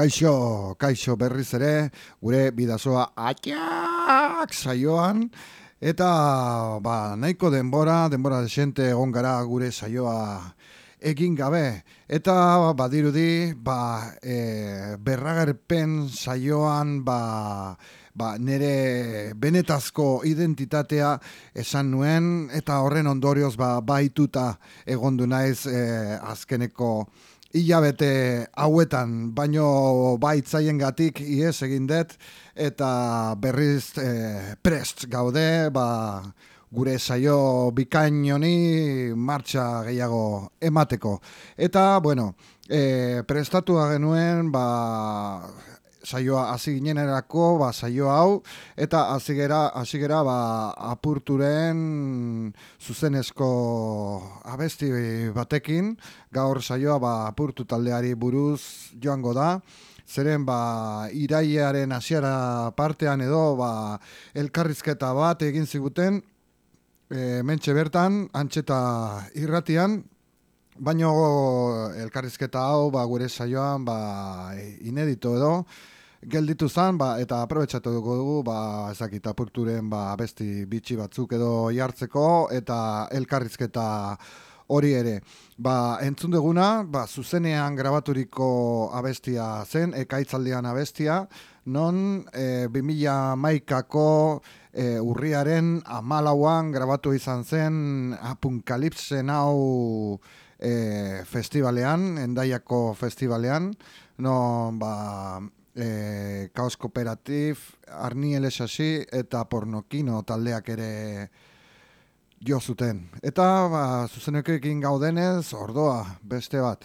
Kaixo, kaixo berriz ere, gure bidazoa atiak saioan, eta ba, nahiko denbora, denbora desente egon gara gure saioa egin gabe. Eta badirudi, ba, e, berragerpen saioan, ba, ba, nire benetazko identitatea esan nuen, eta horren ondorioz ba, baituta egondu naiz e, azkeneko hilabete hauetan, baino baitzaien gatik ies egin dut, eta berriz e, prest gaude, ba, gure saio bikain honi martxa gehiago emateko. Eta, bueno, e, prestatu genuen, ba, saioa hasi ginenerako ba saio hau eta hasi gera hasi gera ba apurturen zuzenezko abesti batekin gaur saioa ba apurtu taldeari buruz joango da. Zeren ba iraiaren hasiera partean edo ba elkarrizketa bat egin ziguten e, mentxe bertan antxeta irratian Baino elkarrizketa hau ba, gure saioan ba, inedito edo gelditu zan, ba, eta aprobetsatu dugu dugu, ba, ezakit, apurturen ba, besti bitxi batzuk edo jartzeko, eta elkarrizketa hori ere. Ba, entzun duguna, ba, zuzenean grabaturiko abestia zen, ekaitzaldian abestia, non e, 2000 maikako e, urriaren amalauan grabatu izan zen apunkalipsen hau e, festivalean, endaiako festivalean, non ba, e, Kaos Kooperatif, Arni Elesasi eta Pornokino taldeak ere jo zuten. Eta ba, zuzenekekin gaudenez, ordoa, beste bat.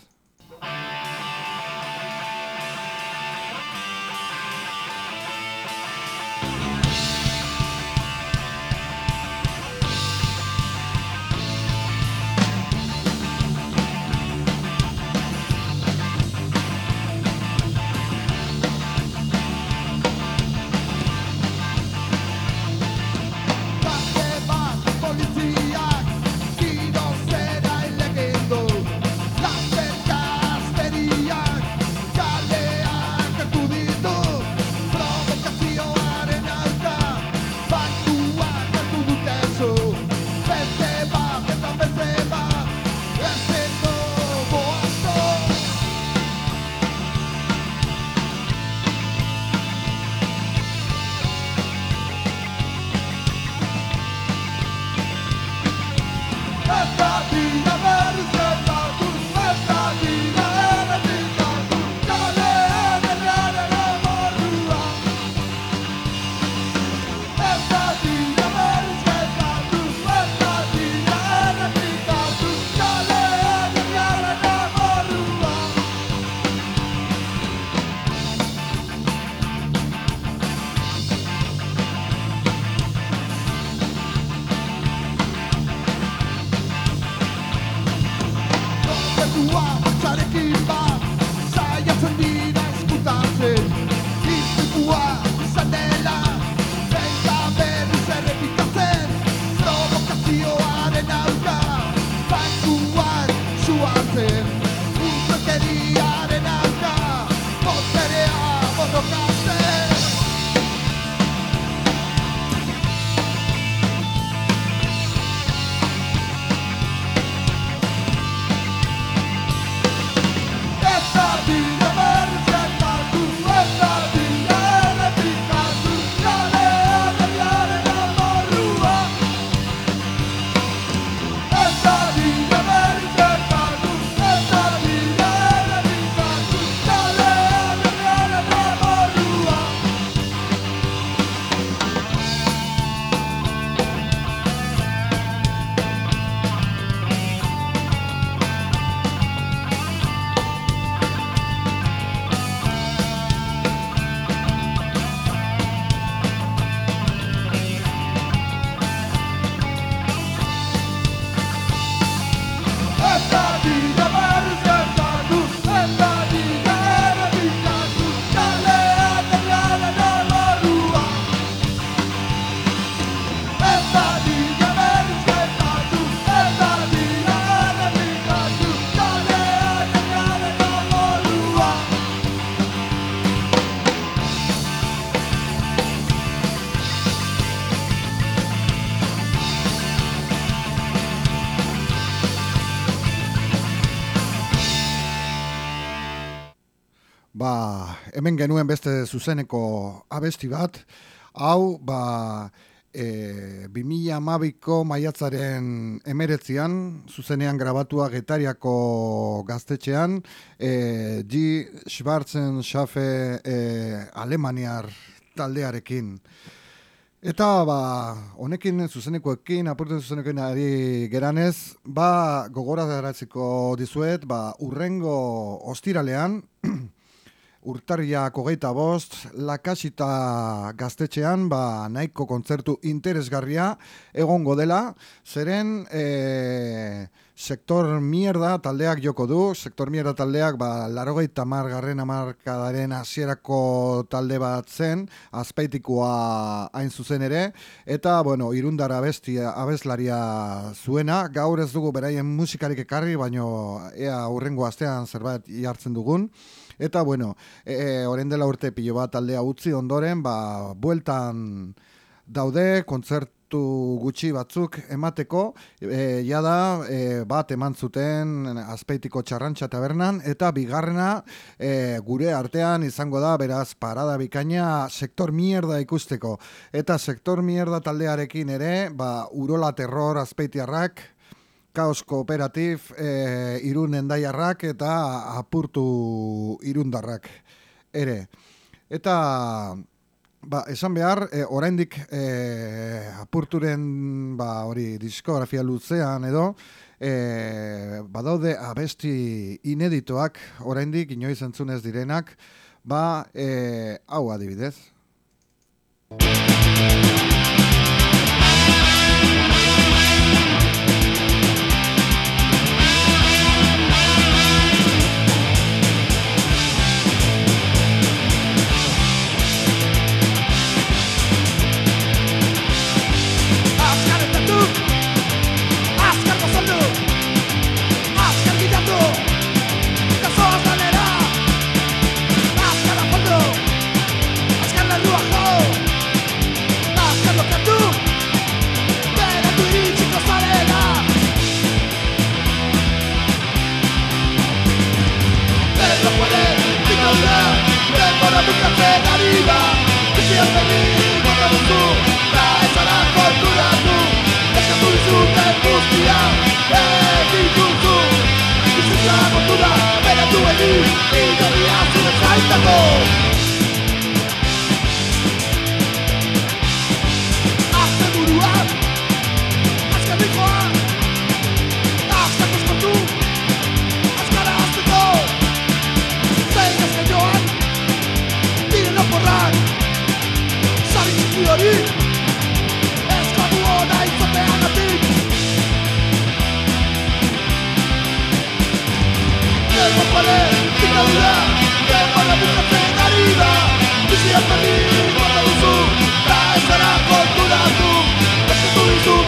Hemen genuen beste zuzeneko abesti bat, hau, ba, e, 2000 amabiko maiatzaren emeretzian, zuzenean grabatua getariako gaztetxean, e, G. Schwarzen Schafe e, Alemaniar taldearekin. Eta, ba, honekin zuzenekoekin, apurten zuzenekoekin ari geranez, ba, gogora dizuet, ba, urrengo ostiralean, urtarriak hogeita bost, lakasita gaztetxean, ba, nahiko kontzertu interesgarria egongo dela, zeren e, sektor mierda taldeak joko du, sektor mierda taldeak, ba, larogeita margarren amarkadaren hasierako talde bat zen, azpeitikoa hain zuzen ere, eta, bueno, irundara bestia, abeslaria zuena, gaur ez dugu beraien musikarik ekarri, baino ea urrengo astean zerbait jartzen dugun, Eta bueno, e, orain dela urte pilo bat taldea utzi ondoren, ba, bueltan daude kontzertu gutxi batzuk emateko, e, jada e, bat eman zuten azpeitiko txarrantxa tabernan, eta bigarrena e, gure artean izango da, beraz, parada bikaina sektor mierda ikusteko. Eta sektor mierda taldearekin ere, ba, urola terror azpeitiarrak, kaos kooperatif e, irun endaiarrak eta apurtu irundarrak ere. Eta ba, esan behar, e, oraindik e, apurturen ba, hori diskografia luzean edo, e, badaude abesti ineditoak oraindik inoiz entzunez direnak, ba, e, hau adibidez.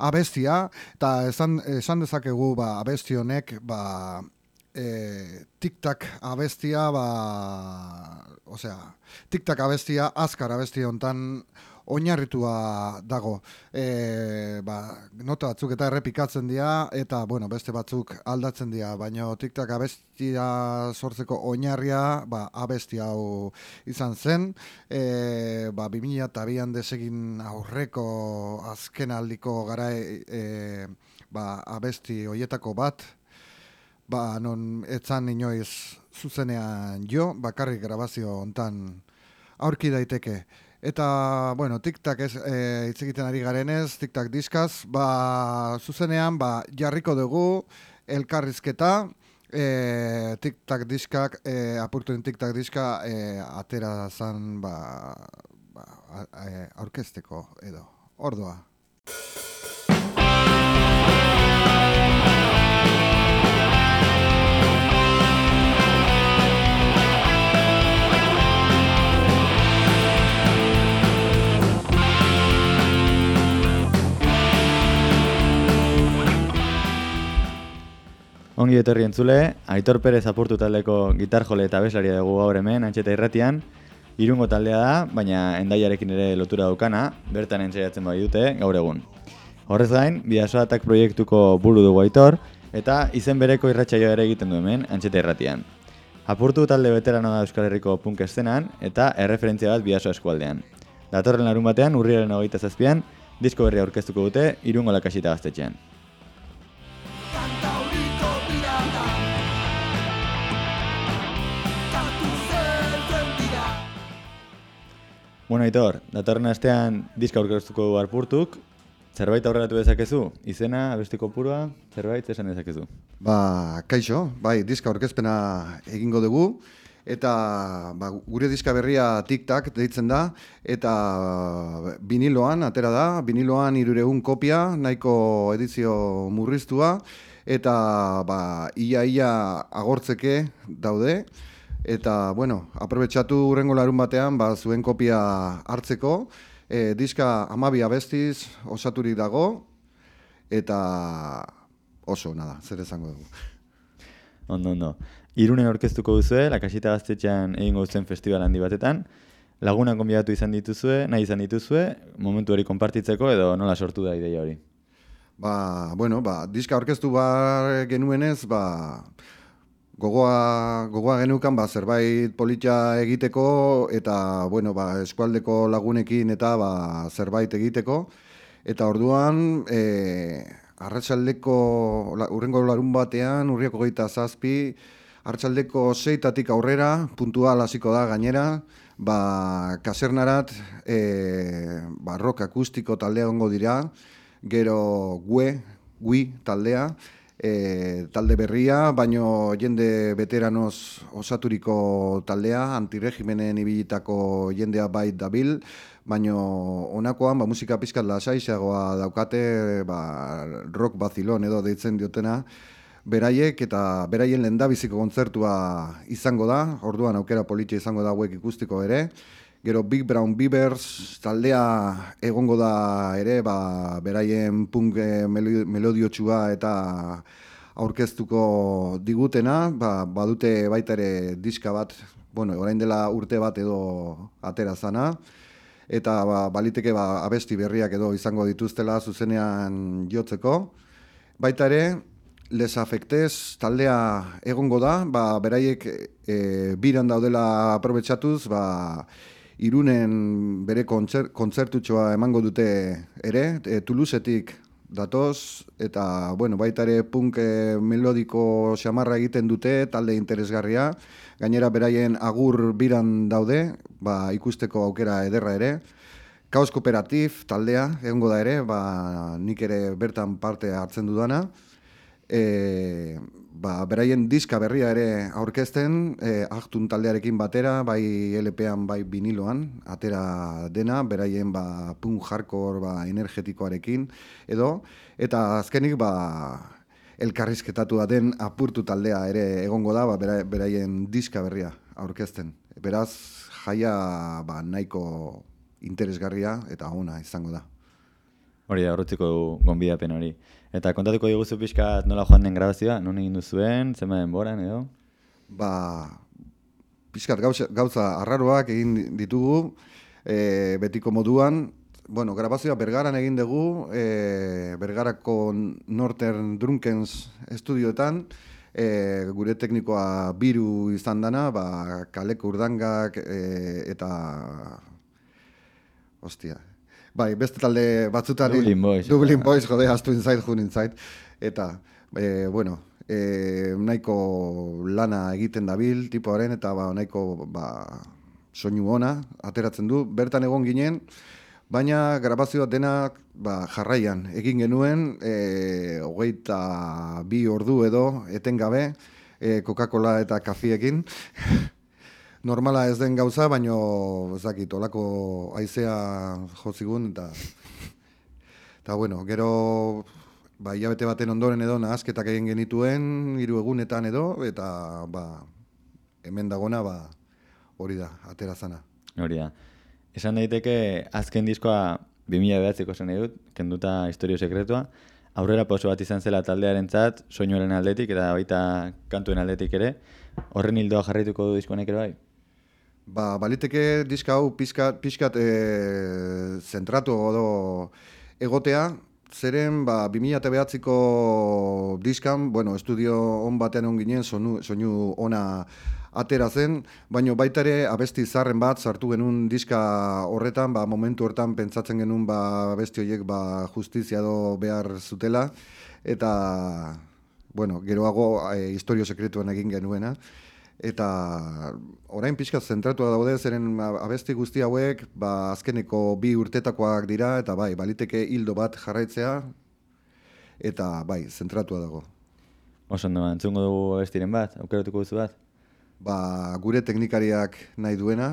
abestia, eta esan, esan dezakegu ba, abesti honek ba, e, tiktak abestia, ba, osea, tiktak abestia, azkar abestia hontan oinarritua dago. E, ba, nota batzuk eta errepikatzen dira, eta bueno, beste batzuk aldatzen dira, baina tiktak abestia sortzeko oinarria, ba, abestia hau izan zen, e, ba, 2000 eta bian desegin aurreko azken aldiko gara e, ba, abesti hoietako bat, ba, non etzan inoiz zuzenean jo, bakarrik grabazio hontan aurki daiteke. Eta, bueno, TikTok ez e, hitz egiten ari garenez, TikTok diskaz, ba, zuzenean, ba, jarriko dugu elkarrizketa, e, TikTok diskak, e, apurtuen TikTok diska, e, atera zan, ba, ba, aurkesteko edo, ordoa. Ongi etorri entzule, Aitor Perez apurtu taldeko gitar jole eta beslaria dugu gaur hemen, antxeta irratian. Irungo taldea da, baina endaiarekin ere lotura daukana, bertan entzaiatzen bai dute gaur egun. Horrez gain, bidasoatak proiektuko buru dugu Aitor, eta izen bereko irratsaio ere egiten du hemen, antxeta irratian. Apurtu talde veterano da Euskal Herriko punk estenan, eta erreferentzia bat bidaso eskualdean. Datorren larun batean, urriaren hogeita zazpian, disko berri aurkeztuko dute, irungo lakasita gaztetxean. Bueno, Aitor, datorren astean diska aurkeztuko du arpurtuk, zerbait aurreratu dezakezu? Izena, abestiko purua, zerbait esan dezakezu? Ba, kaixo, bai, diska aurkezpena egingo dugu, eta ba, gure diska berria tik-tak deitzen da, eta biniloan, atera da, biniloan irureun kopia, nahiko edizio murriztua, eta ba, ia-ia agortzeke daude, Eta, bueno, aprobetsatu urrengo larun batean, ba, zuen kopia hartzeko. E, diska amabia bestiz, osaturik dago, eta oso, nada, zer esango dugu. Ondo, ondo. Irunen orkestuko duzue, lakasita gaztetxean egingo zen festival handi batetan. Lagunak konbidatu izan dituzue, nahi izan dituzue, momentu hori konpartitzeko edo nola sortu da ideia hori? Ba, bueno, ba, diska orkestu bar genuenez, ba, gogoa, gogoa genukan ba, zerbait politia egiteko eta bueno, ba, eskualdeko lagunekin eta ba, zerbait egiteko. Eta orduan, e, arratsaldeko urrengo larun batean, urriako geita zazpi, arratsaldeko zeitatik aurrera, puntua hasiko da gainera, ba, kasernarat e, ba, rock akustiko taldea ongo dira, gero gue, gui taldea, e, talde berria, baino jende veteranoz osaturiko taldea, antiregimenen ibilitako jendea bait dabil, baino honakoan ba, musika pizkat lasaiagoa daukate ba, rock bazilon edo deitzen diotena, beraiek eta beraien lendabiziko kontzertua izango da, orduan aukera politia izango da hauek ikustiko ere, Gero Big Brown Beavers taldea egongo da ere, ba, beraien punk eh, melodiotsua eta aurkeztuko digutena, ba, badute baita ere diska bat, bueno, orain dela urte bat edo atera zana, eta ba, baliteke ba, abesti berriak edo izango dituztela zuzenean jotzeko. Baita ere, les afektez taldea egongo da, ba, beraiek e, biran daudela aprobetsatuz, ba, irunen bere kontzer, kontzertutxoa emango dute ere, e, Toulousetik datoz, eta bueno, baita ere punk e, melodiko xamarra egiten dute, talde interesgarria, gainera beraien agur biran daude, ba, ikusteko aukera ederra ere, Kaos Kooperatif taldea, egongo da ere, ba, nik ere bertan parte hartzen dudana, e, ba, beraien diska berria ere aurkezten, e, ahtun taldearekin batera, bai LP-an, bai viniloan, atera dena, beraien ba, pun hardcore ba, energetikoarekin, edo, eta azkenik ba, elkarrizketatu da den apurtu taldea ere egongo da, ba, beraien diska berria aurkezten. Beraz, jaia ba, nahiko interesgarria eta ona izango da. Hori da, horretziko gonbidapen hori. Eta kontatuko diguzu pixka nola joan den grabazioa, non egin duzuen, zema denboran edo? Ba, pixkat gauza, gauza arraroak egin ditugu, e, betiko moduan, bueno, grabazioa bergaran egin dugu, e, bergarako Northern Drunkens estudioetan, e, gure teknikoa biru izan dana, ba, kaleko urdangak e, eta... Ostia, Bai, beste talde batzutan... Dublin Boys. Dublin Boys, jode, astu inzait, jun inzait. Eta, e, bueno, e, nahiko lana egiten dabil, tipoaren, eta ba, nahiko ba, soinu ona, ateratzen du. Bertan egon ginen, baina grabazioa denak ba, jarraian. Egin genuen, e, hogeita bi ordu edo, etengabe, e, Coca-Cola eta kafiekin. normala ez den gauza, baino ezakit, olako aizea jozigun, eta, eta bueno, gero, ba, hilabete baten ondoren edo, nahazketak egin genituen, hiru egunetan edo, eta, ba, hemen dagona, ba, hori da, atera zana. Hori da. Esan daiteke, azken diskoa, 2000 behatzeko zen edut, kenduta historio sekretua, aurrera poso bat izan zela taldearentzat, soinuaren aldetik eta baita kantuen aldetik ere. Horren hildoa jarraituko du diskonek ere bai? Ba, baliteke diska hau pixkat, pixkat e, zentratu edo egotea, zeren ba, 2009ko diskan, bueno, estudio on batean on ginen, sonu, soinu ona atera zen, baino baita ere abesti zarren bat sartu genuen diska horretan, ba, momentu hortan pentsatzen genuen ba, abesti horiek ba, justizia edo behar zutela, eta bueno, geroago e, historio sekretuan egin genuena. Eta orain pixka zentratua daude zeren abesti guzti hauek ba, azkeneko bi urtetakoak dira eta bai, baliteke hildo bat jarraitzea eta bai, zentratua dago. Oso ondo, entzungo dugu abestiren bat, aukeratuko duzu bat? ba, gure teknikariak nahi duena,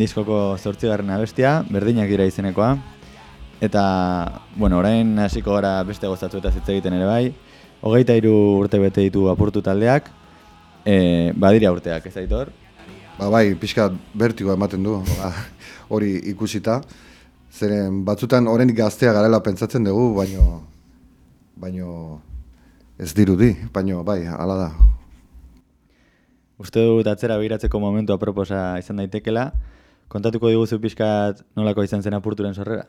diskoko zortzigarren abestia, berdinak dira izenekoa. Eta, bueno, orain hasiko gara beste gozatzu eta zitze egiten ere bai. Hogeita iru urte bete ditu apurtu taldeak. E, badira urteak, ez aitor? Ba bai, pixka bertigo ematen du, ba, hori ikusita. Zeren batzutan oraindik gaztea garela pentsatzen dugu, baino, baino ez dirudi, baino bai, hala da, Uste dut atzera begiratzeko momentu aproposa izan daitekela. Kontatuko diguzu pixkat nolako izan zen apurturen sorrera?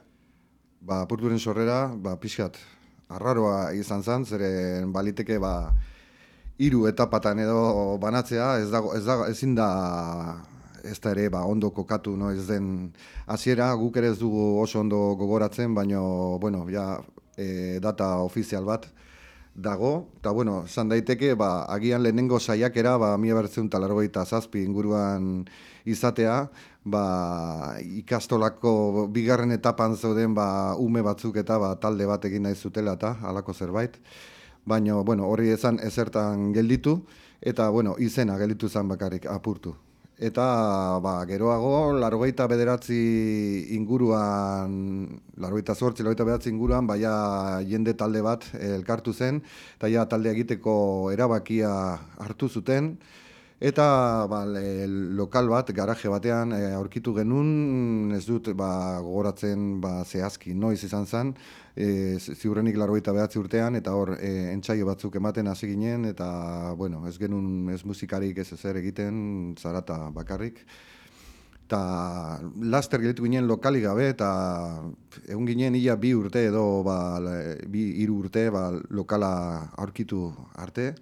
Ba, apurturen sorrera, ba, pixkat arraroa izan zen, zeren baliteke ba, iru etapatan edo banatzea, ez dago, ez dago, ezin da ez da ere ba, ondo kokatu, no, ez den hasiera. Guk ere ez dugu oso ondo gogoratzen, baino, bueno, ja, e, data ofizial bat, dago, eta bueno, zan daiteke, ba, agian lehenengo saiakera, ba, mila bertzeun talargoita zazpi inguruan izatea, ba, ikastolako bigarren etapan zeuden ba, ume batzuk eta ba, talde bat egin nahi zutela eta halako zerbait. Baina, bueno, hori ezan ezertan gelditu, eta, bueno, izena gelditu zen bakarrik apurtu. Eta ba, geroago, largoita bederatzi inguruan, largoita zortzi, largoita bederatzi inguruan, baia jende talde bat elkartu zen, eta ja talde egiteko erabakia hartu zuten, Eta ba, le, lokal bat, garaje batean e, aurkitu genuen, ez dut ba, gogoratzen ba, zehazki noiz izan zen, e, ziurrenik largoita behatzi urtean, eta hor e, entzaio batzuk ematen hasi ginen, eta bueno, ez genuen ez musikarik ez ezer egiten, zarata bakarrik. Eta laster gelitu ginen lokali gabe, eta egun ginen ia bi urte edo ba, bi hiru urte ba, lokala aurkitu arte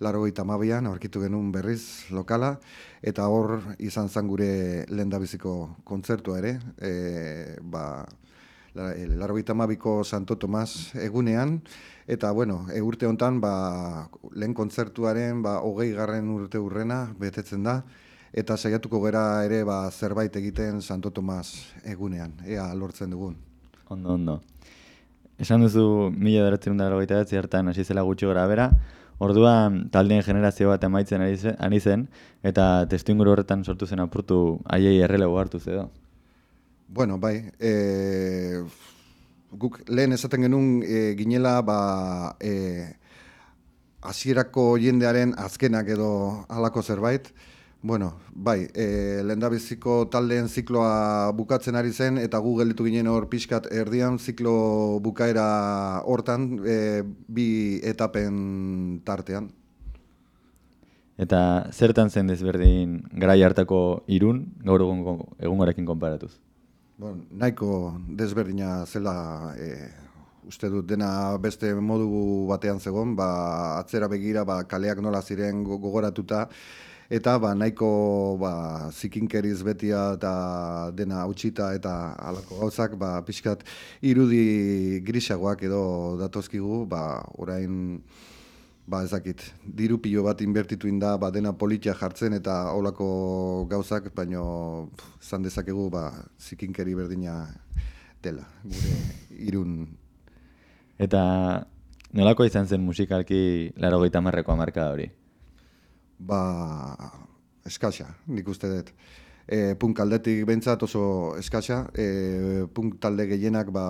largoita mabian, aurkitu genuen berriz lokala, eta hor izan zan gure lendabiziko kontzertua ere, e, ba, largoita mabiko Santo Tomas egunean, eta bueno, e, urte hontan ba, lehen kontzertuaren ba, hogei garren urte urrena betetzen da, eta saiatuko gera ere ba, zerbait egiten Santo Tomas egunean, ea lortzen dugun. Ondo, ondo. Esan duzu mila dara goita hartan hasi zela gutxi gara bera, Orduan taldeen generazio bat emaitzen ari zen, eta testu inguru horretan sortu zen apurtu haiei errelego hartu zedo. Bueno, bai, e, guk lehen esaten genuen e, ginela ba, e, hasierako jendearen azkenak edo halako zerbait, Bueno, bai, e, lehendabiziko taldeen zikloa bukatzen ari zen, eta gu gelditu ginen hor pixkat erdian, ziklo bukaera hortan, e, bi etapen tartean. Eta zertan zen desberdin garai hartako irun, gaur egun egungorekin konparatuz? Bon, nahiko desberdina zela e, uste dut dena beste modu batean zegoen, ba, atzera begira ba, kaleak nola ziren gogoratuta, eta ba, nahiko ba, zikinkeriz betia eta dena hautsita eta alako gauzak ba, pixkat irudi grisagoak edo datozkigu, ba, orain ba, ezakit, diru pilo bat inbertitu inda, ba, dena politia jartzen eta olako gauzak, baino zan dezakegu ba, zikinkeri berdina dela, gure irun. Eta nolako izan zen musikalki laro gaita marreko amarka hori? Ba, eskasa, nik uste dut. E, punk aldetik behintzat oso eskasa, e, punk talde gehienak ba,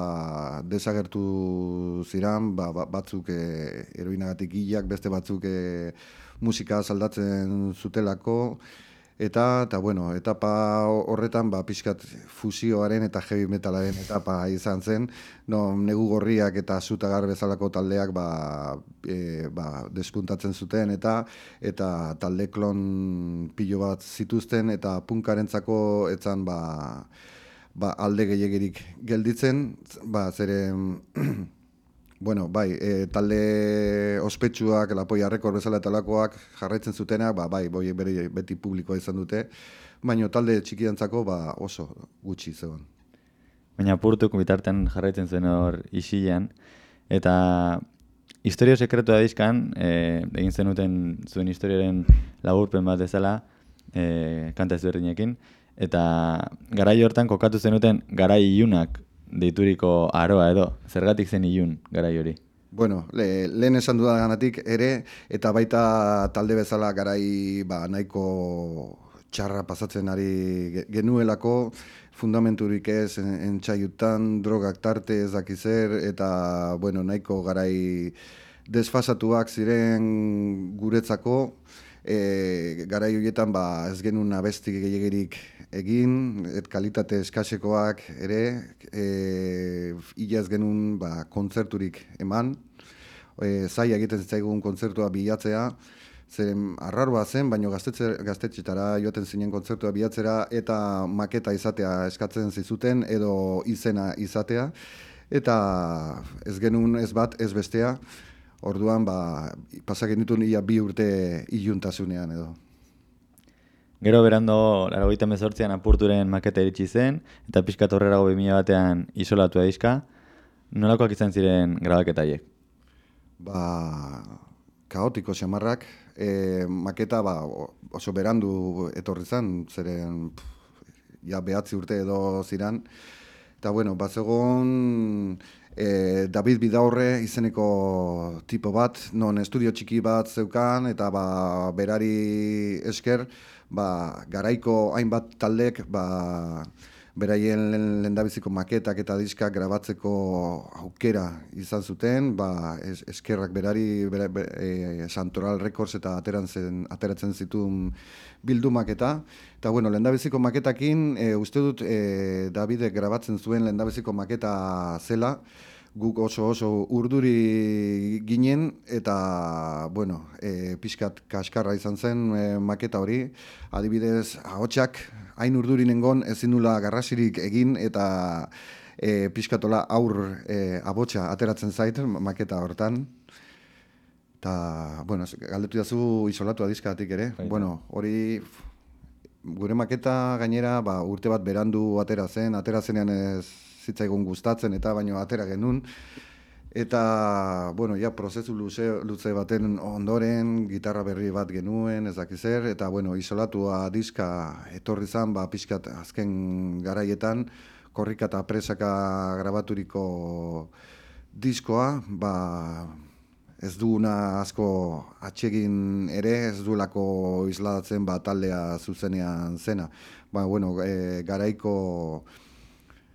desagertu ziran, ba, ba batzuk e, eroinagatik hilak, beste batzuk e, musika saldatzen zutelako, eta eta bueno, etapa horretan ba pixkat fusioaren eta heavy metalaren etapa izan zen, no negu gorriak eta zutagar bezalako taldeak ba, e, ba deskuntatzen zuten eta eta talde klon pilo bat zituzten eta punkarentzako etzan ba, ba alde gehiagirik gelditzen, ba zeren Bueno, bai, e, talde ospetsuak, lapoia rekord bezala eta lakoak jarraitzen zutenak, ba, bai, boi, beri, beti publikoa izan dute, baina talde txikidantzako ba, oso gutxi zegoen. Baina purtuk bitartean jarraitzen zuen hor isilean, eta historio sekretua dizkan, e, egin zenuten zuen historiaren laburpen bat ezala, e, kanta ezberdinekin, eta garai hortan kokatu zenuten garai iunak deituriko aroa edo, zergatik zen ilun garai hori? Bueno, le, lehen esan dudaganatik ere, eta baita talde bezala garai ba, nahiko txarra pasatzen ari genuelako, fundamenturik ez entxaiutan, drogak tarte ez dakizer, eta bueno, nahiko garai desfasatuak ziren guretzako, e, garai horietan ba, ez genuen abestik gehiagirik egin, et kalitate eskasekoak ere, e, ia ez genuen ba, kontzerturik eman, e, zai egiten zitzaigun kontzertua bilatzea, zeren arraroa zen, baina gaztetxetara joaten zinen kontzertua bilatzera eta maketa izatea eskatzen zizuten edo izena izatea, eta ez genuen ez bat ez bestea, orduan ba, pasak genitun ia bi urte iluntasunean edo. Gero berando, laro gita mezortzean apurturen maketa iritsi zen, eta pixka torrerago 2000 batean isolatu edizka, nolakoak izan ziren grabaketaiek? Ba, kaotiko xamarrak, e, maketa ba, oso berandu etorri zen, zeren ja behatzi urte edo ziran, eta bueno, bat zegoen e, David Bidaurre izeneko tipo bat, non estudio txiki bat zeukan, eta ba, berari esker, ba, garaiko hainbat taldek ba, beraien lendabiziko maketak eta diskak grabatzeko aukera izan zuten, ba, eskerrak berari bera, e, Santoral Records eta ateratzen, ateratzen zituen bildumak eta, eta bueno, lendabiziko maketakin, e, uste dut e, Davidek grabatzen zuen lendabiziko maketa zela, guk oso oso urduri ginen eta bueno, e, pixkat kaskarra izan zen e, maketa hori. Adibidez, ahotsak hain urduri nengon ezin nula garrasirik egin eta e, pixkatola aur e, abotsa ateratzen zait maketa hortan. Eta, bueno, galdetu dazu isolatu adizkatik ere. Bueno, hori gure maketa gainera ba, urte bat berandu atera zen, atera zenean ez zitzaigun gustatzen eta baino atera genun. Eta, bueno, ja, prozesu luze, luze baten ondoren, gitarra berri bat genuen, ez zer, eta, bueno, isolatua diska etorri zan, ba, pixkat azken garaietan, korrika eta presaka grabaturiko diskoa, ba, ez duuna asko atsegin ere, ez du lako isladatzen ba, taldea zuzenean zena. Ba, bueno, e, garaiko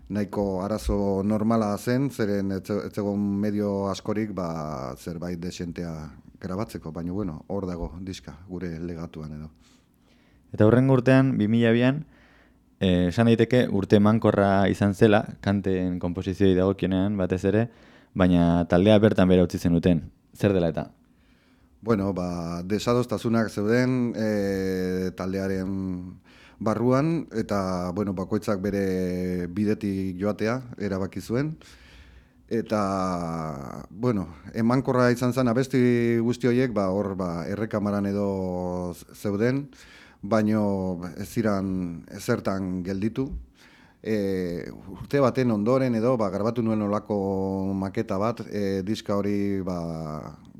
nahiko arazo normala zen, zeren zegoen medio askorik ba, zerbait desentea grabatzeko, baina bueno, hor dago diska gure legatuan edo. Eta hurrengo urtean, 2002an, eh, esan daiteke urte mankorra izan zela, kanten komposizioi dagokionean batez ere, baina taldea bertan bera utzi zenuten. Zer dela eta? Bueno, ba, desadostasunak zeuden e, taldearen barruan, eta, bueno, bakoitzak bere bidetik joatea erabaki zuen. Eta, bueno, emankorra izan zen abesti guzti horiek, ba, hor, ba, errekamaran edo zeuden, baino ez ziran ezertan gelditu. E, urte baten ondoren edo, ba, grabatu nuen olako maketa bat, e, diska hori ba,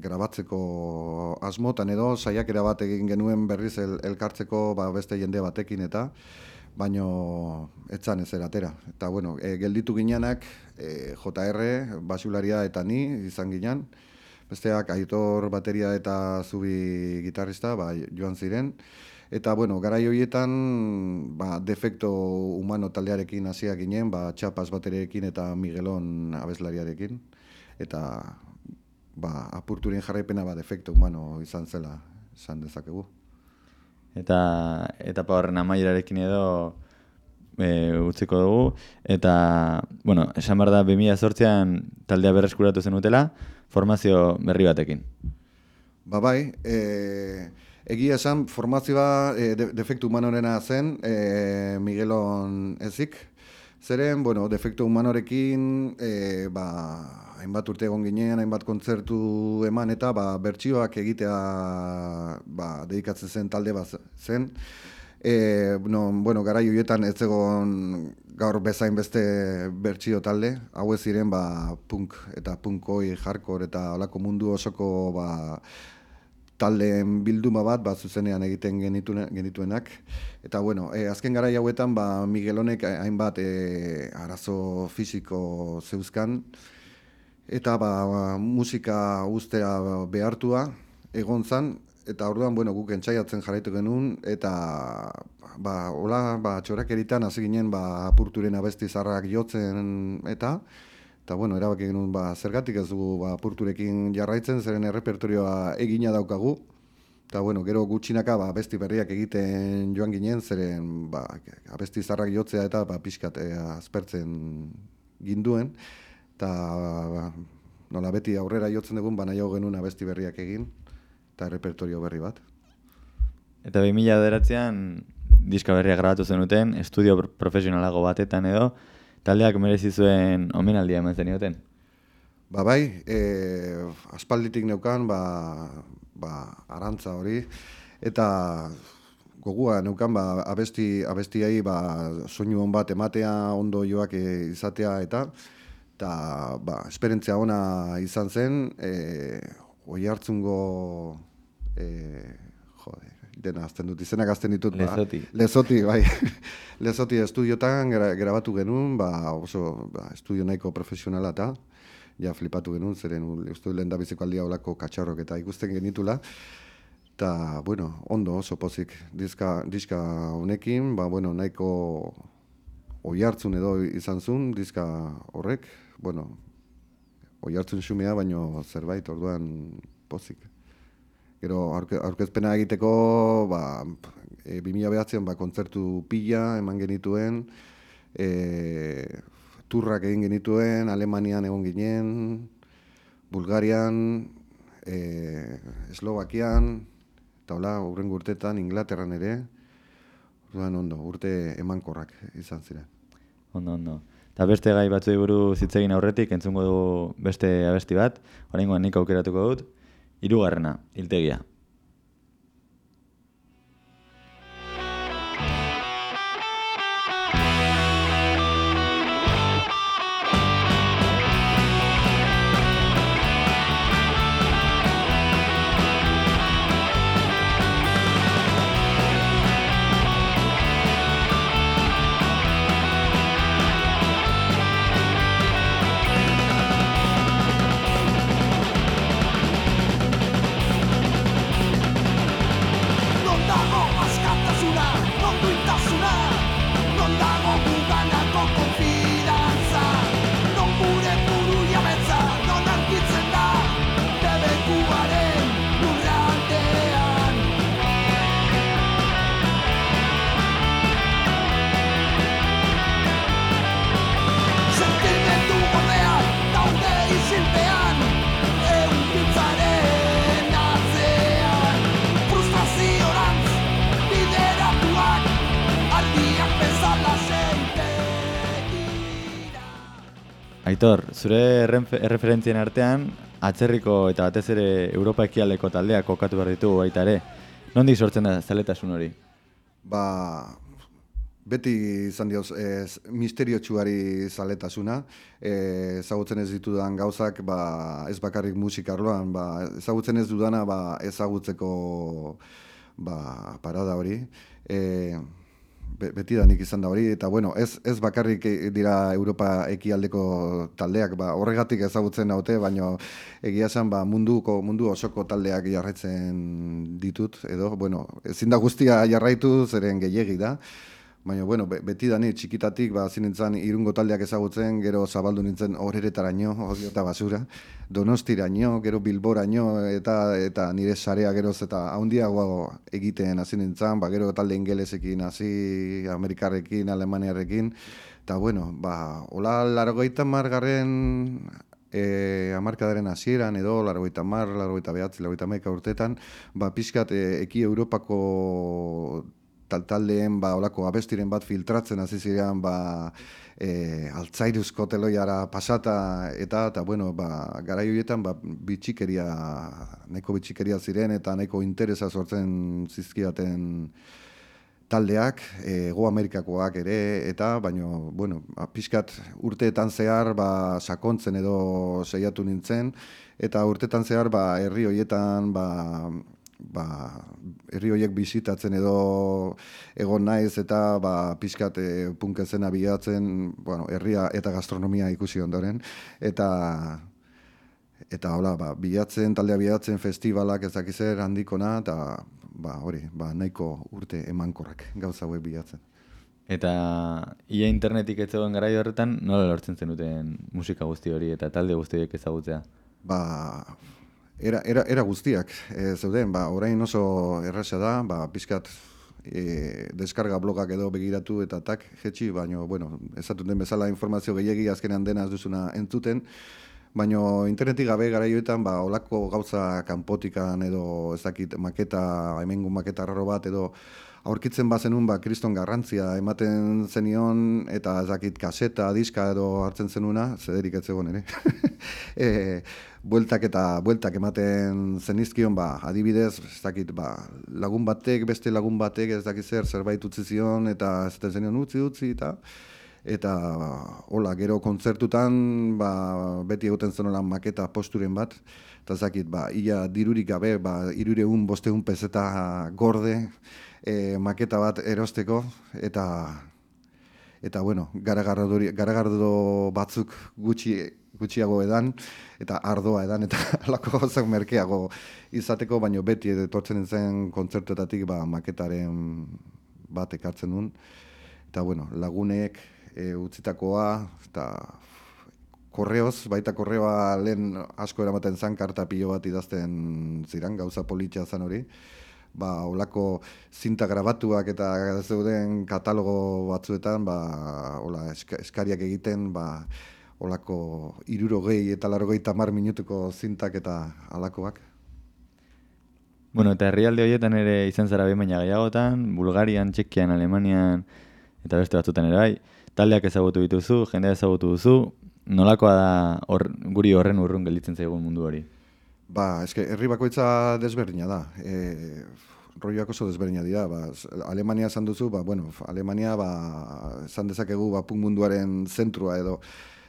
grabatzeko asmotan edo, saiakera bat egin genuen berriz el, elkartzeko ba, beste jende batekin eta, baino etzan ez eratera. Eta bueno, e, gelditu ginenak e, JR, basularia eta ni izan ginen, besteak aitor bateria eta zubi gitarrista ba, joan ziren, Eta, bueno, garai horietan, ba, defekto humano taldearekin hasia ginen, ba, txapas baterekin eta Miguelon abeslariarekin. Eta, ba, apurturin jarraipena, ba, defekto humano izan zela, izan dezakegu. Eta etapa horren amaierarekin edo e, utziko dugu. Eta, bueno, esan behar da, 2008an taldea berreskuratu zen utela, formazio berri batekin. Ba bai, e, egia esan formazioa e, de, defektu humanorena zen e, Miguelon ezik. Zeren, bueno, defektu humanorekin, e, ba, hainbat urte egon ginen, hainbat kontzertu eman, eta ba, bertsioak egitea ba, dedikatzen zen talde bat zen. E, no, bueno, gara joietan ez egon gaur bezain beste bertsio talde, hau ez ziren ba, punk eta punkoi hardcore eta olako mundu osoko ba, taldeen bilduma bat, ba, zuzenean egiten genituen, genituenak. Eta bueno, e, azken gara hauetan ba, Miguelonek hainbat e, arazo fisiko zeuzkan, eta ba, musika ustera behartua egon zan, eta orduan, bueno, guk entzaiatzen jarraitu genuen, eta, ba, hola, ba, txorak eritan, hasi ginen, ba, apurturen abesti zarrak jotzen, eta, eta, bueno, erabaki genuen, ba, zergatik ez dugu, ba, apurturekin jarraitzen, zeren errepertorioa egina daukagu, eta, bueno, gero gutxinaka, ba, abesti berriak egiten joan ginen, zeren, ba, abesti zarrak jotzea eta, ba, pixkat, e, azpertzen ginduen, eta, ba, nola beti aurrera jotzen dugun, ba, nahiago genuen abesti berriak egin, eta repertorio berri bat. Eta 2000 deratzean diska berria grabatu zenuten, estudio profesionalago batetan edo, taldeak merezi zuen omenaldia eman zenioten? Ba bai, e, aspalditik neukan, ba, ba, arantza hori, eta gogua neukan, ba, abesti, abestiai, ba, soinu hon bat ematea, ondo joak izatea, eta, eta, ba, esperientzia ona izan zen, e, oi hartzungo e, jode, dena azten dut, izenak azten ditut. Ba. Lezoti. Bai. Lezoti estudiotan grabatu genuen, ba, oso ba, estudio nahiko profesionala eta ja flipatu genuen, zeren uste lehen da biziko aldia olako katxarrok eta ikusten genitula. Eta, bueno, ondo oso pozik diska, diska honekin, ba, bueno, nahiko oi hartzun edo izan zuen, diska horrek, bueno, oi hartzen xumea, baino zerbait, orduan pozik. Gero, aurkezpena egiteko, ba, e, 2000 behatzen, ba, kontzertu pila eman genituen, e, turrak egin genituen, Alemanian egon ginen, Bulgarian, e, Eslovakian, eta hola, urren urtetan, Inglaterran ere, orduan ondo, urte emankorrak izan ziren. Ondo, ondo. Eta beste gai batzuei buru zitzegin aurretik, entzungo dugu beste abesti bat, horrengoan nik aukeratuko dut, Hirugarrena, hiltegia. Erreferentzien artean, atzerriko eta batez ere Europa ekialdeko taldeak kokatu behar ditugu baita ere. Nondik sortzen da zaletasun hori? Ba, beti izan dioz, ez, misteriotsuari zaletasuna, e, ezagutzen ez ditudan gauzak, ba, ez bakarrik musikarloan, ba, ezagutzen ez dudana, ba, ezagutzeko ba, parada hori. E, betidanik izan da hori, eta bueno, ez, ez bakarrik eh, dira Europa ekialdeko taldeak, ba, horregatik ezagutzen naute, baino egia esan ba, munduko, mundu osoko taldeak jarraitzen ditut, edo, bueno, ezin da guztia jarraitu, zeren gehiegi da, Baina, bueno, be- beti da ni txikitatik, ba, zinintzen irungo taldeak ezagutzen, gero zabaldu nintzen horeretaraino, odio eta basura, donostiraino, gero bilboraino, eta eta nire sarea geroz eta haundiagoa egiten hasi nintzen, ba, gero talde ingelesekin hasi, amerikarrekin, alemaniarekin, eta bueno, ba, hola largoita margarren e, amarkadaren hasieran edo, largoita mar, largoita behatzi, largoita maika urtetan, ba, pixkat e, eki Europako tal taldeen ba olako abestiren bat filtratzen hasi ziren ba e, altzairuzko teloiara pasata eta eta bueno ba garai horietan ba bitxikeria nahiko bitxikeria ziren eta nahiko interesa sortzen zizkidaten taldeak, Hego Amerikakoak ere, eta, baino, bueno, ba, pixkat urteetan zehar, ba, sakontzen edo seiatu nintzen, eta urteetan zehar, ba, herri hoietan, ba, ba, herri horiek bisitatzen edo egon naiz eta ba, pixkat e, punkezena bilatzen, bueno, herria eta gastronomia ikusi ondoren, eta eta hola, ba, bilatzen, taldea bilatzen, festivalak ez dakiz zer handikona, eta ba, hori, ba, nahiko urte emankorrak gauza hauek bilatzen. Eta ia internetik ez zegoen garaio horretan, nola lortzen zenuten musika guzti hori eta talde guzti horiek ezagutzea? Ba, era, era, era guztiak e, zeuden, ba, orain oso erraza da, ba, pixkat e, deskarga blogak edo begiratu eta tak jetxi, baino, bueno, ezatun den bezala informazio gehiegi azkenean dena ez duzuna entzuten, Baino internetik gabe garaioetan ba olako gauza kanpotikan edo ez dakit maketa, hemengo maketa raro bat edo aurkitzen bazenun ba kriston garrantzia ematen zenion eta ez dakit kaseta, diska edo hartzen zenuna, zederik ez zegoen ere. e, bueltak eta bueltak ematen zenizkion ba adibidez, ez dakit ba lagun batek beste lagun batek ez dakit zer zerbait utzi zion eta ez zenion utzi utzi eta eta hola, gero kontzertutan ba, beti egoten zenola maketa posturen bat, eta zakit, ba, ia dirurik gabe, ba, irureun, bosteun pezeta gorde e, maketa bat erosteko, eta eta bueno, garagardo, batzuk gutxi gutxiago edan, eta ardoa edan, eta alako gauzak merkeago izateko, baino beti etortzen zen kontzertuetatik ba, maketaren bat ekartzen duen, eta bueno, lagunek, e, utzitakoa, eta korreoz, baita korreoa lehen asko eramaten zan karta pilo bat idazten ziran, gauza politxa zan hori, ba, olako zinta grabatuak eta zeuden katalogo batzuetan, ba, ola, eska, eskariak egiten, ba, olako iruro gehi eta laro gehi tamar minutuko zintak eta alakoak. Bueno, eta herrialde horietan ere izan zara behin baina gehiagotan, Bulgarian, Txekian, Alemanian, eta beste batzutan ere bai. Taldeak ezagutu dituzu, jendea ezagutu duzu, nolakoa da hor, guri horren urrun gelditzen zaigun mundu hori? Ba, eske, herri bakoitza desberdina da. E, rolloak oso desberdina dira. Ba, Alemania esan duzu, ba, bueno, Alemania ba, esan dezakegu ba, punk munduaren zentrua edo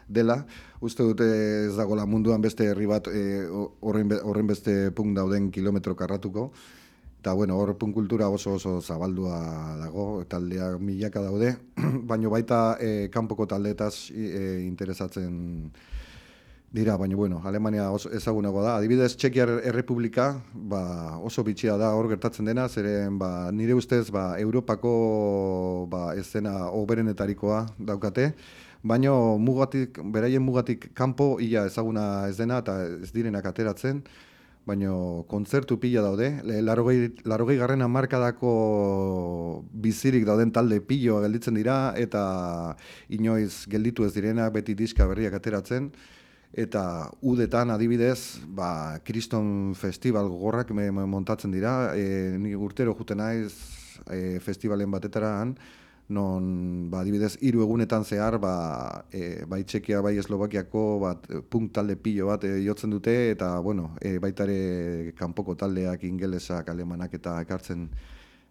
dela. Uste dute ez dagoela munduan beste herri bat e, horren, horren beste punk dauden kilometro karratuko. Eta, bueno, hor punk kultura oso oso zabaldua dago, taldeak milaka daude, baino baita e, kanpoko taldeetaz e, interesatzen dira, baina bueno, Alemania oso ezagunagoa da. Adibidez, Txekiar Errepublika, ba, oso bitxia da hor gertatzen dena, zeren ba, nire ustez ba, Europako ba, ezena oberenetarikoa daukate, baino mugatik, beraien mugatik kanpo ia ezaguna ez dena eta ez direnak ateratzen, baino kontzertu pila daude, larogei, larogei garren hamarkadako bizirik dauden talde piloa gelditzen dira, eta inoiz gelditu ez direna, beti diska berriak ateratzen, eta udetan adibidez, ba, Kriston Festival gogorrak me- montatzen dira, e, ni urtero juten naiz e, festivalen batetara non ba adibidez hiru egunetan zehar ba e, bai Txekia bai Eslovakiako bat punk talde pilo bat e, jotzen dute eta bueno e, baita ere kanpoko taldeak ingelesak alemanak eta ekartzen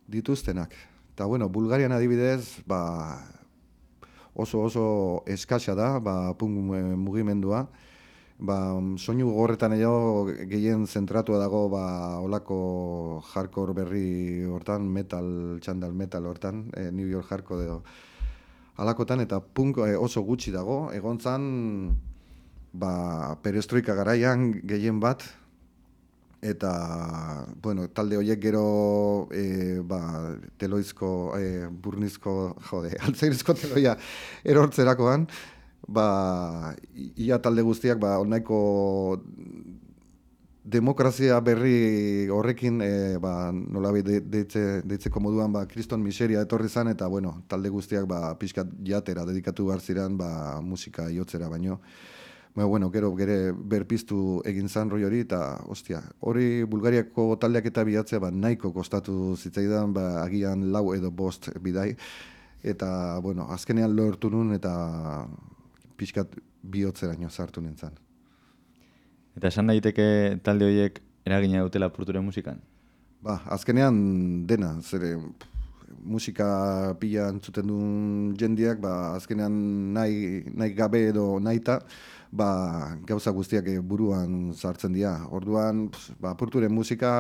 dituztenak. Eta bueno Bulgarian adibidez ba oso oso eskasa da ba punk e, mugimendua ba, soinu gorretan edo gehien zentratua dago ba, olako hardcore berri hortan, metal, txandal metal hortan, e, New York hardcore edo alakotan, eta punk e, oso gutxi dago, egon zan, ba, perestroika garaian gehien bat, eta, bueno, talde horiek gero, e, ba, teloizko, e, burnizko, jode, altzeirizko teloia erortzerakoan, ba, ia talde guztiak ba, onaiko demokrazia berri horrekin e, ba, nola de, deitze, deitzeko moduan ba, kriston miseria etorri zan eta bueno, talde guztiak ba, pixkat jatera dedikatu behar ziren ba, musika jotzera baino. Ba, bueno, gero gere berpiztu egin zan roi hori eta ostia, hori Bulgariako taldeak eta bihatzea ba, nahiko kostatu zitzaidan ba, agian lau edo bost bidai eta bueno, azkenean lortu nun eta pixkat bihotzeraino sartu nintzen. Eta esan daiteke talde horiek eragina dutela purture musikan? Ba, azkenean dena, zere musika pila entzuten duen jendiak, ba, azkenean nahi, nahi gabe edo naita, ba, gauza guztiak buruan sartzen dira. Orduan, ba, purturen musika,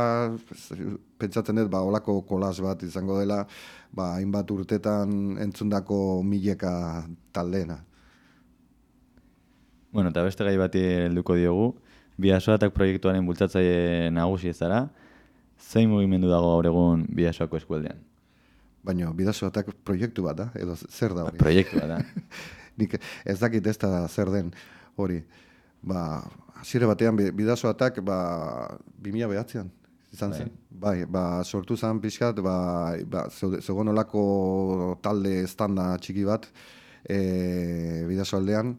pentsatzen dut, ba, olako kolas bat izango dela, ba, hainbat urtetan entzundako mileka taldeena. Bueno, eta beste gai bati helduko diogu, Biasoatak proiektuaren bultzatzaile nagusi ez zara, zein mugimendu dago gaur egun Biasoako eskualdean? Baina, Bidasoatak proiektu bat da, edo zer da hori? proiektu bat da. Nik ez dakit ez da zer den hori. Ba, zire batean, Bidasoatak, ba, 2000 behatzean, izan zen. Bai. bai, ba, sortu zen pixkat, ba, ba, zegoen olako talde estanda txiki bat, e, Bidaso aldean,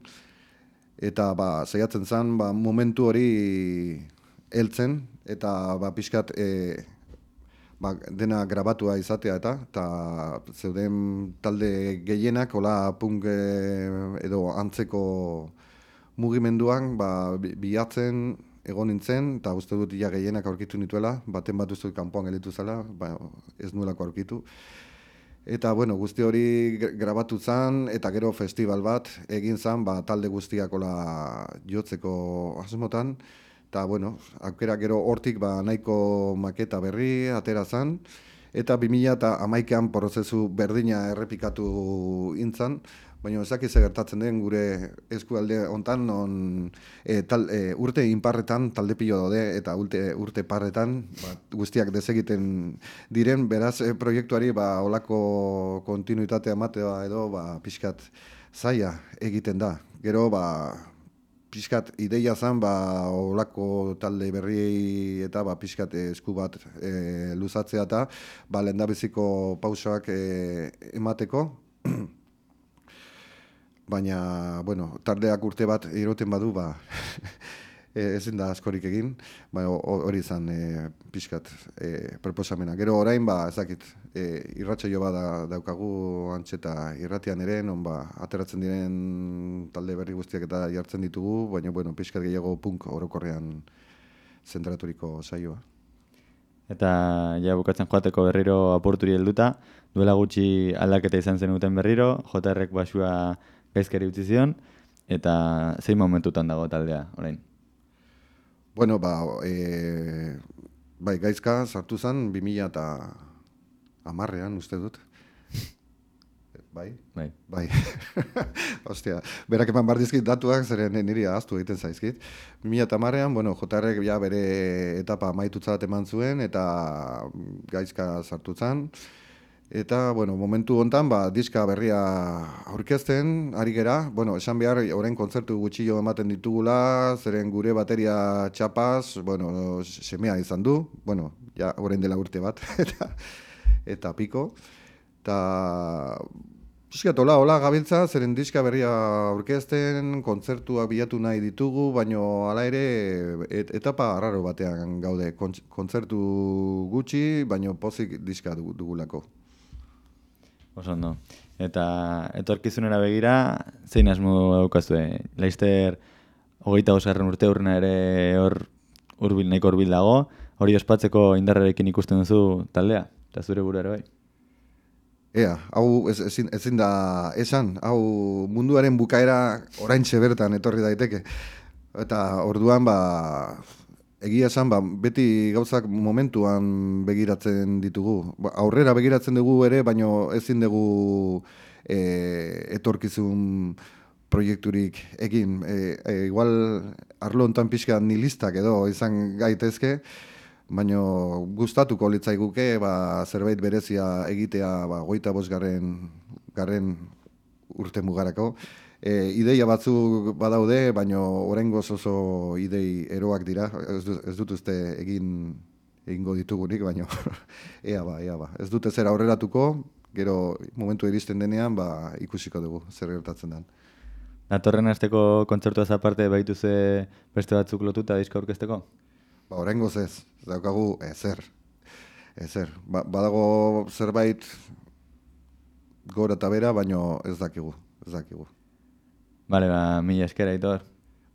eta ba, zaiatzen zen ba, momentu hori heltzen eta ba, pixkat e, ba, dena grabatua izatea eta eta zeuden talde gehienak hola punk e, edo antzeko mugimenduan ba, bilatzen egon nintzen eta uste dut ia gehienak aurkitu nituela baten bat uste kanpoan gelitu zela ba, ez nuelako aurkitu Eta, bueno, guzti hori grabatu zen, eta gero festival bat egin zen, ba, talde guztiakola jotzeko asmotan. Eta, bueno, aukera gero hortik ba, nahiko maketa berri atera zen. Eta 2000 eta amaikean prozesu berdina errepikatu intzan. Baina ezak ze gertatzen den gure eskualde hontan non e, tal, e, urte inparretan talde pilo daude eta urte, urte parretan ba, guztiak desegiten diren beraz e, proiektuari ba olako kontinuitatea ematea edo ba pixkat zaia egiten da. Gero ba pixkat ideia zan ba olako talde berri eta ba pixkat esku bat e, luzatzea eta ba lendabiziko pausoak e, emateko baina, bueno, tardeak urte bat iroten badu, ba, e, ezin da askorik egin, ba, hori izan e, pixkat e, proposamena. Gero orain, ba, ezakit, e, irratxa jo bada daukagu antxeta irratian ere, non ba, ateratzen diren talde berri guztiak eta jartzen ditugu, baina, bueno, pixkat gehiago punk orokorrean zentraturiko saioa. Eta ja bukatzen joateko berriro apurturi helduta, duela gutxi aldaketa izan zen uten berriro, JRek basua gaizkari utzi zion, eta zein momentutan dago taldea, orain? Bueno, ba, e, bai, gaizka sartu zen, 2000 eta amarrean, uste dut. Bai? Bai. Bai. Ostia, berak eman bardizkit datuak, zeren niri ahaztu egiten zaizkit. 2000 eta amarrean, bueno, JRek ja bere etapa maitutzat eman zuen, eta gaizka sartu zen. Eta, bueno, momentu hontan, ba, diska berria aurkezten, ari gera, bueno, esan behar, orain kontzertu gutxillo ematen ditugula, zeren gure bateria txapaz, bueno, semea izan du, bueno, ja, orain dela urte bat, eta, eta piko, eta, Piskat, hola, hola, gabiltza, zeren diska berria aurkezten, kontzertuak bilatu nahi ditugu, baino hala ere et, etapa arraro batean gaude, kontzertu gutxi, baino pozik diska dugulako. Oso ondo. Eta etorkizunera begira, zein asmo daukazue? Laizter, hogeita osgarren urte urrena ere hor urbil, nahiko urbil dago, hori ospatzeko indarrarekin ikusten duzu taldea, eta zure buruare bai. Ea, hau ez, ezin, ezin da esan, hau munduaren bukaera oraintxe bertan etorri daiteke. Eta orduan, ba, egia esan, ba, beti gauzak momentuan begiratzen ditugu. Ba, aurrera begiratzen dugu ere, baino ezin dugu e, etorkizun proiekturik egin. E, e, igual, arlo ontan pixka nilistak edo izan gaitezke, baino gustatuko litzaiguke ba, zerbait berezia egitea ba, goita bosgarren garren urte mugarako. E, ideia batzu badaude, baino orengo oso idei eroak dira, ez, du, ez dut uste egin egingo ditugunik, baino ea ba, ea ba. Ez dute zer aurreratuko, gero momentu iristen denean ba, ikusiko dugu zer gertatzen den. Datorren asteko kontzertuaz aparte baituze beste batzuk lotuta diska aurkezteko? Ba, orengo ez, daukagu ezer. Ezer. Ba, badago zerbait gora eta bera, baino ez dakigu. Ez dakigu. Bale, ba, mila eskera, Aitor.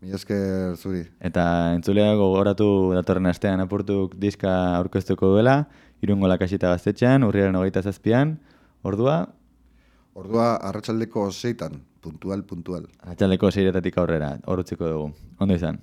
Mila esker zuri. Eta entzulea gogoratu datorren astean apurtuk diska aurkeztuko duela, irungo lakasita gaztetxean, urriaren hogeita zazpian, ordua? Ordua arratsaldeko seitan, puntual, puntual. Arratsaldeko seiretatik aurrera, horutziko dugu. Ondo izan?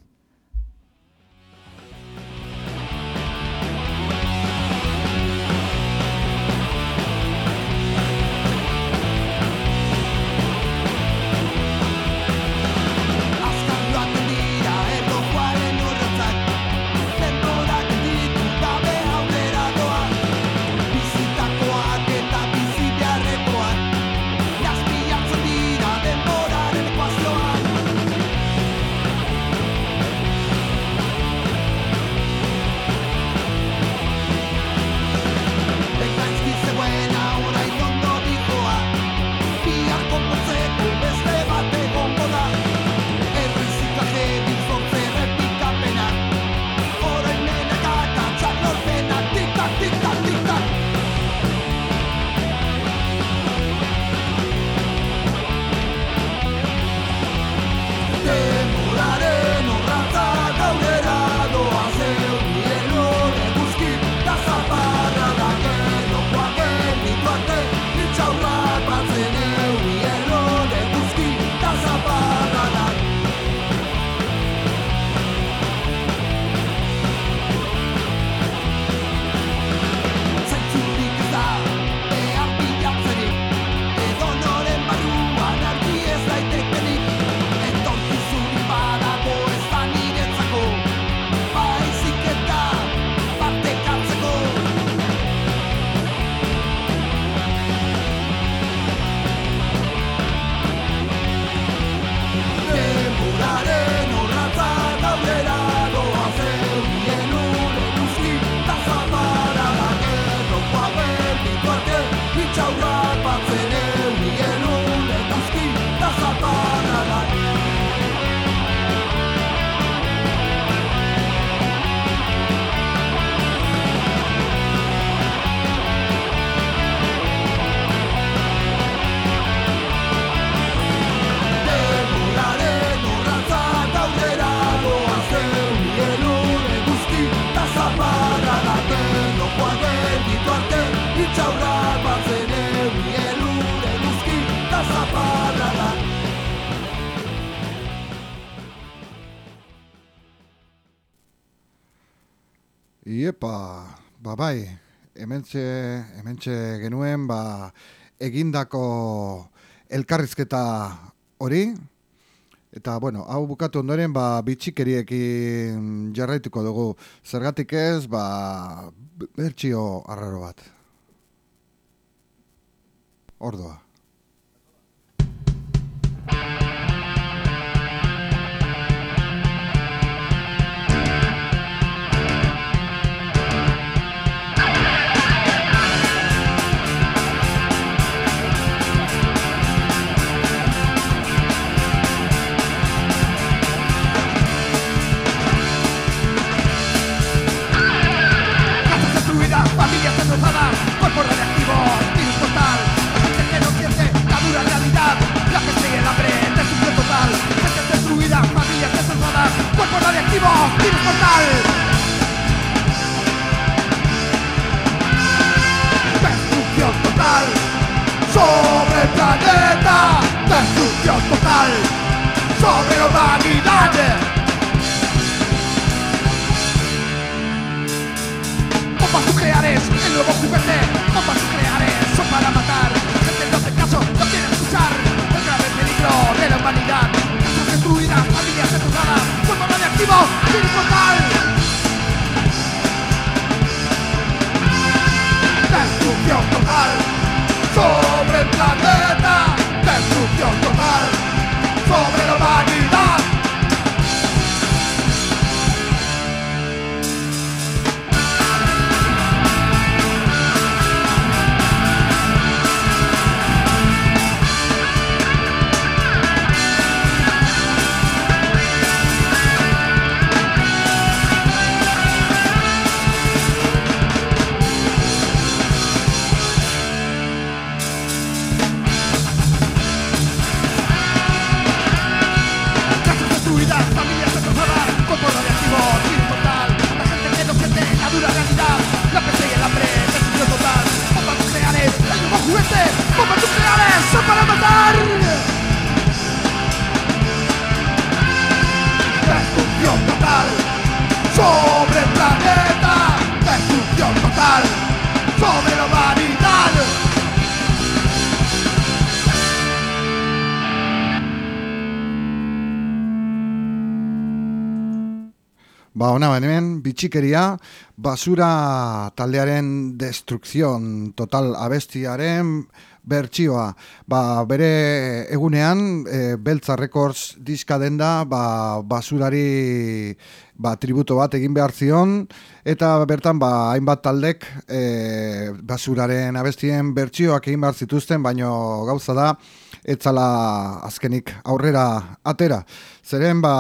Bai, hementxe, hementxe genuen, ba, egindako elkarrizketa hori, eta, bueno, hau bukatu ondoren, ba, bitxikeriekin jarraituko dugu, zergatik ez, ba, bertxio arraro bat. Ordoa. Destrucción total sobre el planeta. Destrucción total sobre la humanidad. Bombas nucleares, el nuevo juguete. Bombas nucleares son para matar. Gente no hace caso, no quieren escuchar el grave peligro de la humanidad destruida, familias sepultadas, cuerpo radiactivo, sin portal. Ona hemen bitxikeria, basura taldearen destrukzion total abestiaren bertsioa. Ba, bere egunean, e, Beltza Records diska denda, ba, basurari ba, tributo bat egin behar zion, eta bertan ba, hainbat taldek e, basuraren abestien bertsioak egin behar zituzten, baino gauza da, etzala azkenik aurrera atera. Zeren, ba,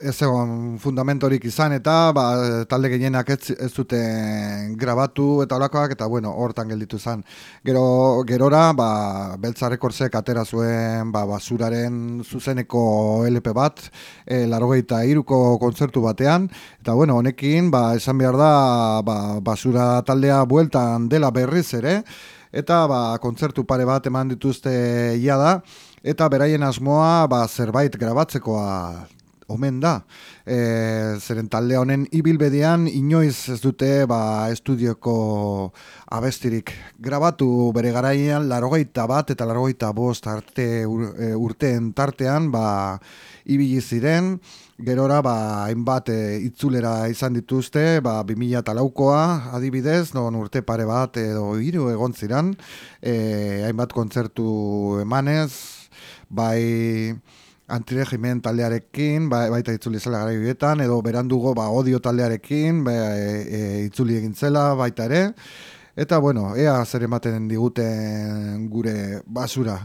ez egon fundamentorik izan eta ba, talde gehienak ez, ez duten grabatu eta olakoak eta bueno, hortan gelditu zen. Gero, gerora, ba, Beltza Rekordsek atera zuen ba, basuraren zuzeneko LP bat, e, larogeita iruko kontzertu batean, eta bueno, honekin, ba, esan behar da, ba, basura taldea bueltan dela berriz ere, eta ba, kontzertu pare bat eman dituzte ia da, eta beraien asmoa ba, zerbait grabatzekoa omen da. E, zeren talde honen ibilbedean inoiz ez dute ba, estudioko abestirik grabatu. Bere garaian larogeita bat eta larogeita bost arte ur, e, urteen tartean ba, ibili ziren. Gerora ba, hainbat e, itzulera izan dituzte ba, 2000 talaukoa adibidez non urte pare bat edo hiru egon ziren. E, hainbat kontzertu emanez bai antiregimen taldearekin, ba, baita itzuli zela gara bietan, edo berandugo ba, odio taldearekin, ba, e, e, itzuli egin zela baita ere, eta bueno, ea zer ematen diguten gure basura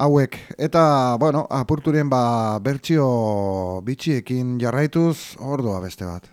hauek. Eta, bueno, apurturen ba, bertsio bitxiekin jarraituz, ordoa beste bat.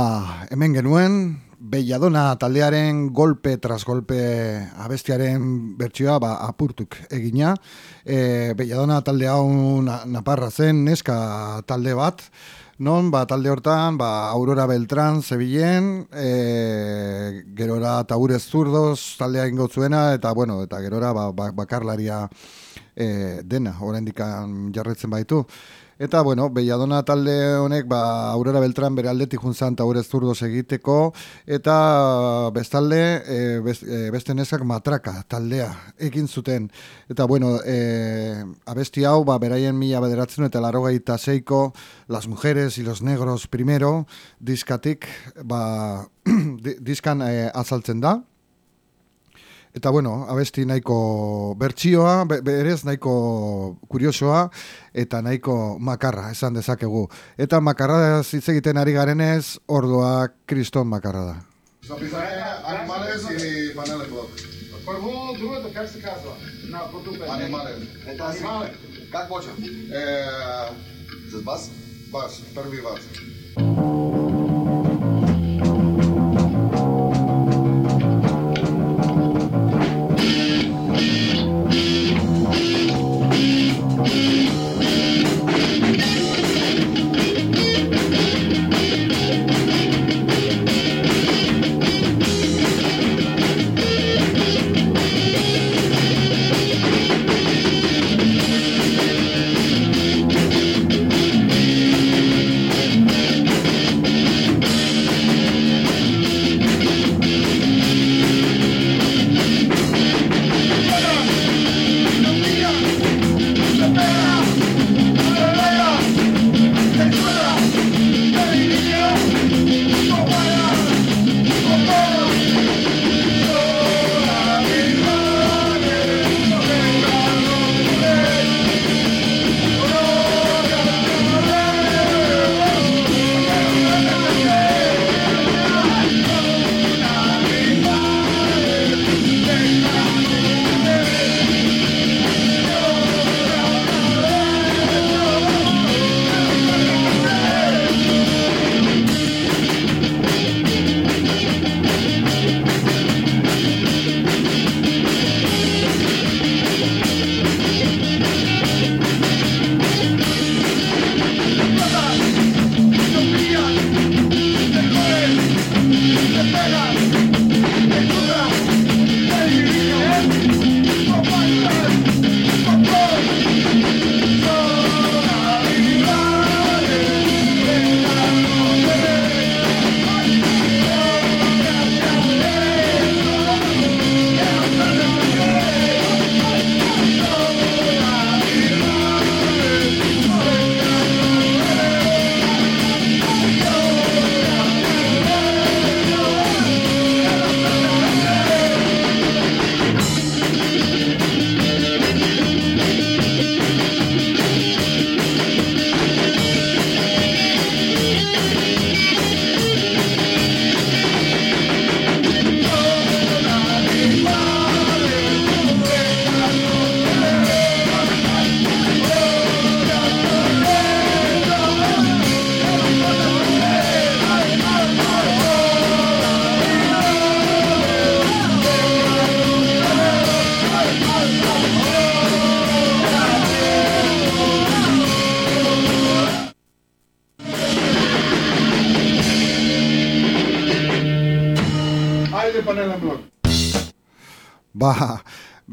Ba, hemen genuen, Belladona taldearen golpe tras golpe abestiaren bertsioa ba, apurtuk egina. E, Belladona talde hau na, naparra zen, neska talde bat, non ba, talde hortan ba, Aurora Beltran zebilen, e, gerora taurez zurdoz taldea ingotzuena, eta bueno, eta gerora ba, ba, bakarlaria e, dena, oraindik jarretzen baitu. Eta, bueno, Belladona talde honek, ba, Aurora Beltran bere aldetik juntzan taurez zurdoz egiteko, eta bestalde, e, best, e, beste nesak matraka taldea egin zuten. Eta, bueno, e, abesti hau, ba, beraien mila bederatzen eta laro gaita zeiko, Las Mujeres y los Negros primero, diskatik, ba, diskan e, azaltzen da. Eta bueno, abesti nahiko bertsioa, be, berez nahiko kuriosoa eta nahiko makarra, esan dezakegu. Eta makarra hitz egiten ari garenez, ordoa kriston makarra da. Animales y paneles blok. Prvo, drugo, kak se kazva? Na, potupe. Animales. Animale. Как почем? Э, Здесь бас? Бас, prvi vas.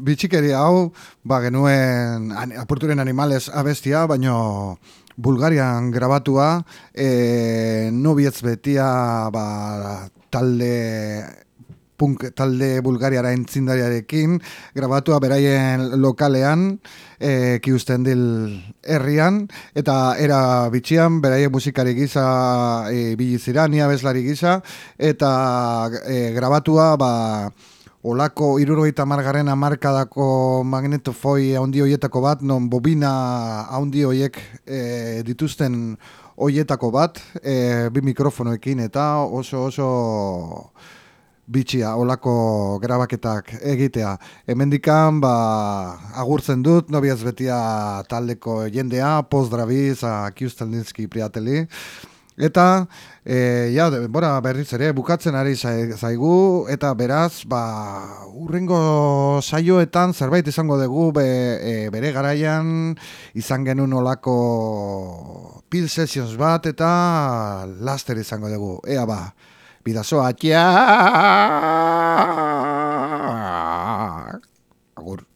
bitxikeri hau, ba, genuen an, apurturen animales abestia, baino Bulgarian grabatua, e, nobietz betia, ba, talde punk talde bulgariara entzindariarekin, grabatua beraien lokalean, e, kiusten dil herrian, eta era bitxian, beraien musikari gisa e, biliziran, ia bezlari gisa, eta e, grabatua, ba, olako irurogeita margarren amarkadako magnetofoi haundi hoietako bat, non bobina haundi hoiek e, dituzten hoietako bat, e, bi mikrofonoekin, eta oso oso bitxia, olako grabaketak egitea. Hemendikan, ba, agurtzen dut, nobiaz betia taldeko jendea, postdrabiz, a Kiustelninski priateli, Eta, e, ja, bora berriz ere, bukatzen ari zaigu, eta beraz, ba, urrengo saioetan zerbait izango dugu be, e, bere garaian, izan genuen olako pil sessions bat, eta laster izango dugu. Ea ba, bidazoak, ja! Agur.